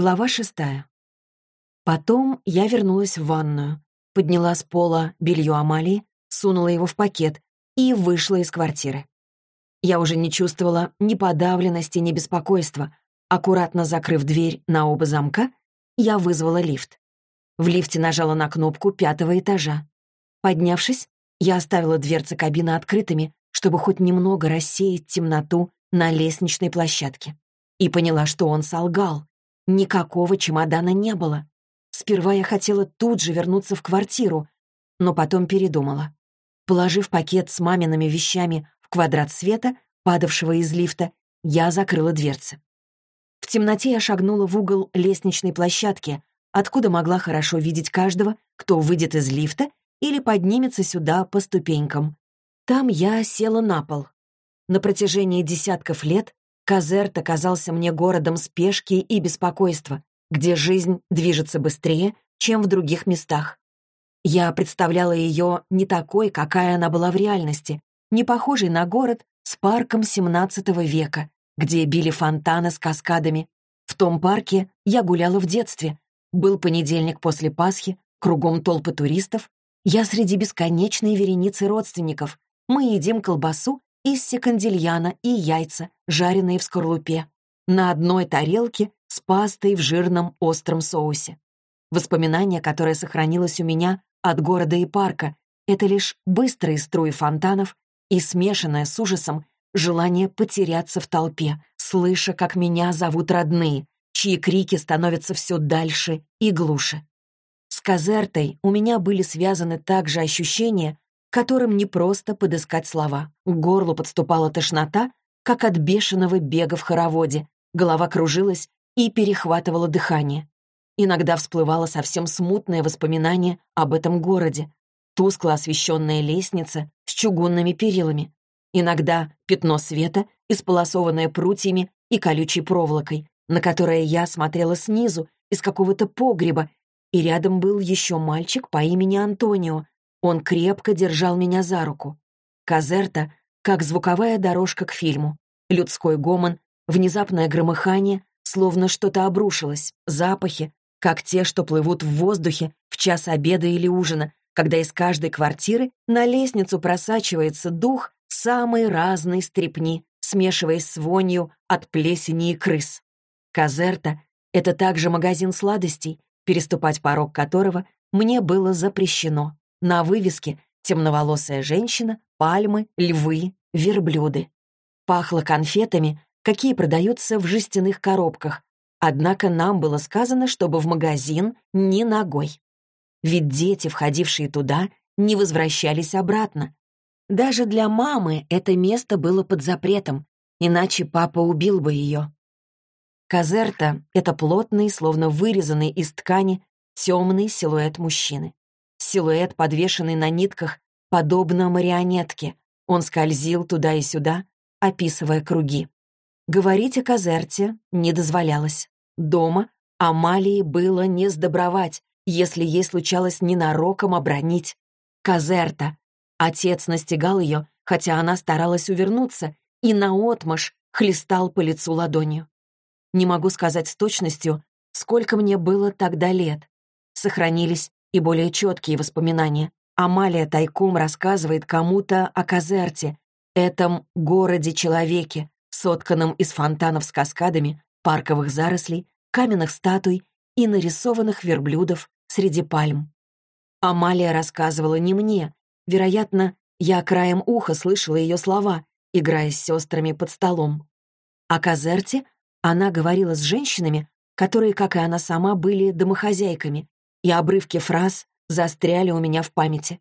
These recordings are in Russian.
Глава шестая. Потом я вернулась в ванную, подняла с пола белье Амалии, сунула его в пакет и вышла из квартиры. Я уже не чувствовала ни подавленности, ни беспокойства. Аккуратно закрыв дверь на оба замка, я вызвала лифт. В лифте нажала на кнопку пятого этажа. Поднявшись, я оставила дверцы кабины открытыми, чтобы хоть немного рассеять темноту на лестничной площадке. И поняла, что он солгал. Никакого чемодана не было. Сперва я хотела тут же вернуться в квартиру, но потом передумала. Положив пакет с мамиными вещами в квадрат света, падавшего из лифта, я закрыла дверцы. В темноте я шагнула в угол лестничной площадки, откуда могла хорошо видеть каждого, кто выйдет из лифта или поднимется сюда по ступенькам. Там я села на пол. На протяжении десятков лет Казерт оказался мне городом спешки и беспокойства, где жизнь движется быстрее, чем в других местах. Я представляла ее не такой, какая она была в реальности, не похожей на город с парком XVII века, где били фонтаны с каскадами. В том парке я гуляла в детстве. Был понедельник после Пасхи, кругом толпы туристов. Я среди бесконечной вереницы родственников. Мы едим колбасу из секандильяна и яйца, жареные в скорлупе. На одной тарелке с пастой в жирном остром соусе. Воспоминание, которое сохранилось у меня от города и парка, это лишь быстрые струи фонтанов и смешанное с ужасом желание потеряться в толпе, слыша, как меня зовут родные, чьи крики становятся все дальше и глуше. С Казертой у меня были связаны также ощущения, которым не просто подыскать слова. К горлу подступала тошнота, как от бешеного бега в хороводе. Голова кружилась и перехватывала дыхание. Иногда всплывало совсем смутное воспоминание об этом городе. Тускло освещенная лестница с чугунными перилами. Иногда пятно света, исполосованное прутьями и колючей проволокой, на которое я смотрела снизу, из какого-то погреба, и рядом был еще мальчик по имени Антонио, он крепко держал меня за руку. Казерта, как звуковая дорожка к фильму. Людской гомон, внезапное громыхание, словно что-то обрушилось, запахи, как те, что плывут в воздухе в час обеда или ужина, когда из каждой квартиры на лестницу просачивается дух самой разной стрепни, смешиваясь с вонью от плесени и крыс. Казерта — это также магазин сладостей, переступать порог которого мне было запрещено. На вывеске темноволосая женщина, пальмы, львы, верблюды. Пахло конфетами, какие продаются в жестяных коробках, однако нам было сказано, чтобы в магазин ни ногой. Ведь дети, входившие туда, не возвращались обратно. Даже для мамы это место было под запретом, иначе папа убил бы ее. Казерта — это плотный, словно вырезанный из ткани, темный силуэт мужчины. Силуэт, подвешенный на нитках, подобно марионетке. Он скользил туда и сюда, описывая круги. Говорить о Казерте не дозволялось. Дома Амалии было не сдобровать, если ей случалось ненароком обронить. Казерта. Отец настигал ее, хотя она старалась увернуться, и наотмашь хлестал по лицу ладонью. Не могу сказать с точностью, сколько мне было тогда лет. Сохранились и более четкие воспоминания. Амалия тайком рассказывает кому-то о Казерте, этом городе-человеке, сотканном из фонтанов с каскадами, парковых зарослей, каменных статуй и нарисованных верблюдов среди пальм. Амалия рассказывала не мне. Вероятно, я краем уха слышала ее слова, играя с сестрами под столом. О Казерте она говорила с женщинами, которые, как и она сама, были домохозяйками, и обрывки фраз застряли у меня в памяти.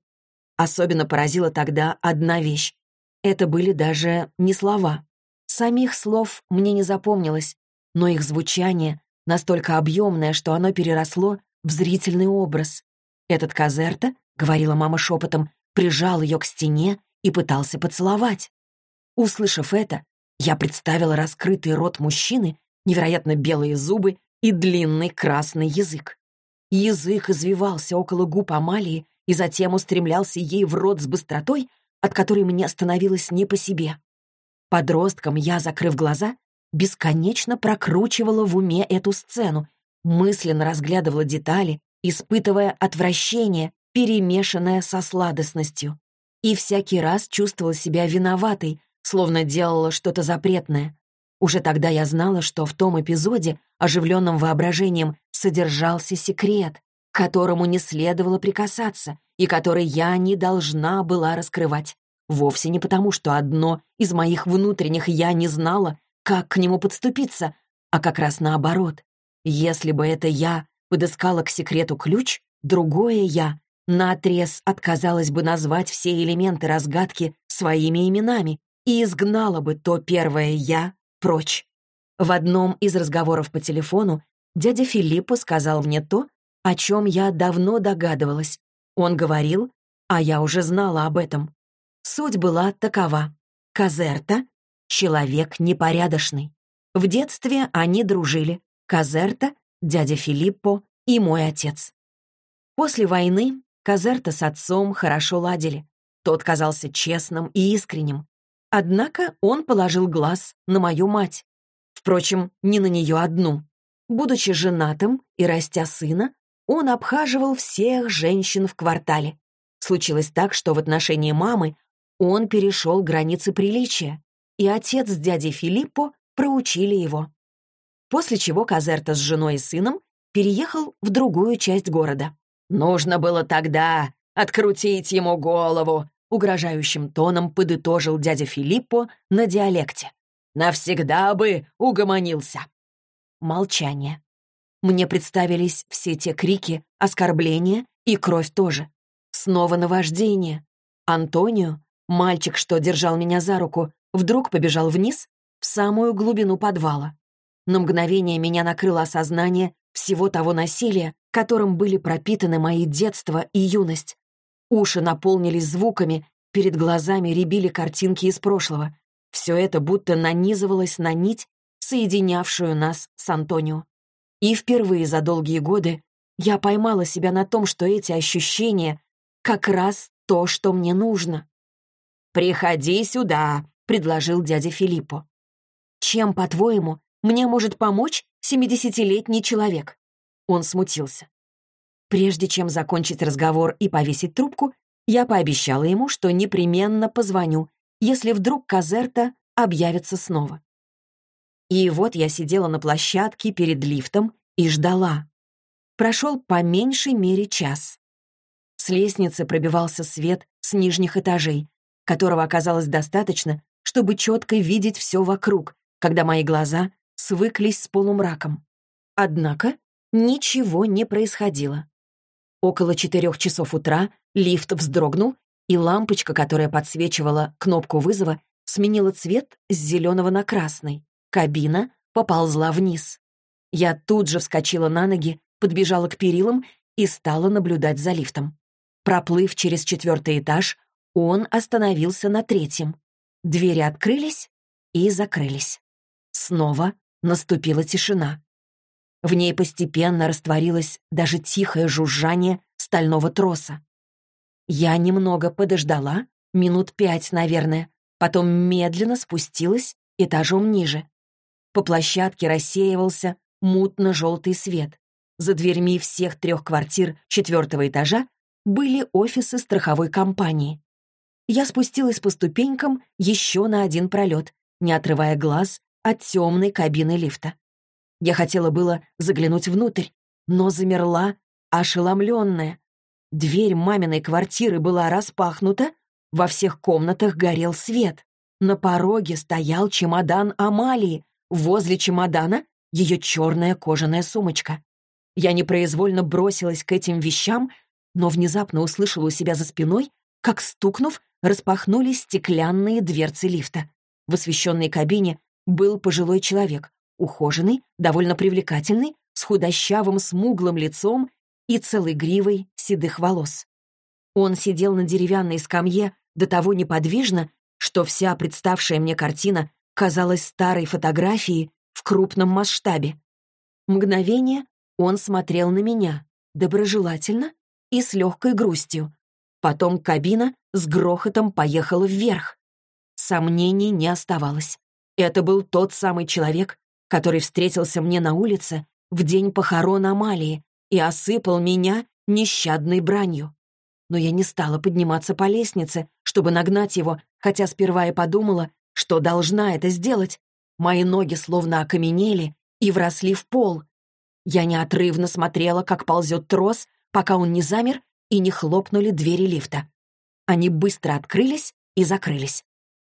Особенно поразила тогда одна вещь. Это были даже не слова. Самих слов мне не запомнилось, но их звучание настолько объемное, что оно переросло в зрительный образ. «Этот Казерта», — говорила мама шепотом, прижал ее к стене и пытался поцеловать. Услышав это, я представила раскрытый рот мужчины, невероятно белые зубы и длинный красный язык. Язык извивался около губ Амалии и затем устремлялся ей в рот с быстротой, от которой мне становилось не по себе. Подростком я, закрыв глаза, бесконечно прокручивала в уме эту сцену мысленно разглядывала детали, испытывая отвращение, перемешанное со сладостностью. И всякий раз чувствовала себя виноватой, словно делала что-то запретное. Уже тогда я знала, что в том эпизоде, оживленным воображением, содержался секрет, к которому не следовало прикасаться и который я не должна была раскрывать. Вовсе не потому, что одно из моих внутренних я не знала, как к нему подступиться, а как раз наоборот. Если бы это я подыскала к секрету ключ, другое я наотрез отказалась бы назвать все элементы разгадки своими именами и изгнала бы то первое «я» прочь. В одном из разговоров по телефону дядя Филиппо сказал мне то, о чем я давно догадывалась. Он говорил, а я уже знала об этом. Суть была такова. Казерта — человек непорядочный. В детстве они дружили. Казерта, дядя Филиппо и мой отец. После войны Казерта с отцом хорошо ладили. Тот казался честным и искренним. Однако он положил глаз на мою мать. Впрочем, не на нее одну. Будучи женатым и растя сына, он обхаживал всех женщин в квартале. Случилось так, что в отношении мамы он перешел границы приличия, и отец с дядей Филиппо проучили его. После чего Казерта с женой и сыном переехал в другую часть города. «Нужно было тогда открутить ему голову», угрожающим тоном подытожил дядя Филиппо на диалекте. «Навсегда бы угомонился!» Молчание. Мне представились все те крики, оскорбления и кровь тоже. Снова наваждение. Антонио, мальчик, что держал меня за руку, вдруг побежал вниз, в самую глубину подвала. На мгновение меня накрыло осознание всего того насилия, которым были пропитаны мои детство и юность. Уши наполнились звуками, перед глазами рябили картинки из прошлого. Все это будто нанизывалось на нить, соединявшую нас с Антонио. И впервые за долгие годы я поймала себя на том, что эти ощущения — как раз то, что мне нужно. «Приходи сюда», — предложил дядя Филиппо. «Чем, по-твоему, мне может помочь семидесятилетний человек?» Он смутился. Прежде чем закончить разговор и повесить трубку, я пообещала ему, что непременно позвоню, если вдруг Казерта объявится снова. И вот я сидела на площадке перед лифтом и ждала. Прошел по меньшей мере час. С лестницы пробивался свет с нижних этажей, которого оказалось достаточно, чтобы четко видеть все вокруг, когда мои глаза свыклись с полумраком. Однако ничего не происходило. Около четырех часов утра лифт вздрогнул, и лампочка, которая подсвечивала кнопку вызова, сменила цвет с зеленого на красный. Кабина поползла вниз. Я тут же вскочила на ноги, подбежала к перилам и стала наблюдать за лифтом. Проплыв через четвертый этаж, он остановился на третьем. Двери открылись и закрылись. Снова наступила тишина. В ней постепенно растворилось даже тихое жужжание стального троса. Я немного подождала, минут пять, наверное, потом медленно спустилась этажом ниже. По площадке рассеивался мутно-желтый свет. За дверьми всех трех квартир четвертого этажа были офисы страховой компании. Я спустилась по ступенькам еще на один пролет, не отрывая глаз от темной кабины лифта. Я хотела было заглянуть внутрь, но замерла, ошеломленная. Дверь маминой квартиры была распахнута, во всех комнатах горел свет. На пороге стоял чемодан Амалии, возле чемодана ее черная кожаная сумочка. Я непроизвольно бросилась к этим вещам, но внезапно услышала у себя за спиной, как, стукнув, распахнулись стеклянные дверцы лифта. В освещенной кабине был пожилой человек, ухоженный, довольно привлекательный, с худощавым смуглым лицом и целой гривой седых волос. Он сидел на деревянной скамье до того неподвижно, что вся представшая мне картина казалась старой фотографией в крупном масштабе. Мгновение он смотрел на меня, доброжелательно и с легкой грустью. Потом кабина с грохотом поехала вверх. Сомнений не оставалось. Это был тот самый человек, который встретился мне на улице в день похорон Амалии и осыпал меня нещадной бранью. Но я не стала подниматься по лестнице, чтобы нагнать его, хотя сперва и подумала, что должна это сделать. Мои ноги словно окаменели и вросли в пол. Я неотрывно смотрела, как ползет трос, пока он не замер и не хлопнули двери лифта. Они быстро открылись и закрылись.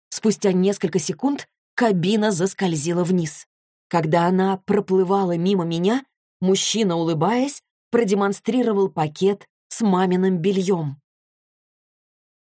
Спустя несколько секунд кабина заскользила вниз. Когда она проплывала мимо меня, мужчина, улыбаясь, продемонстрировал пакет с маминым бельем.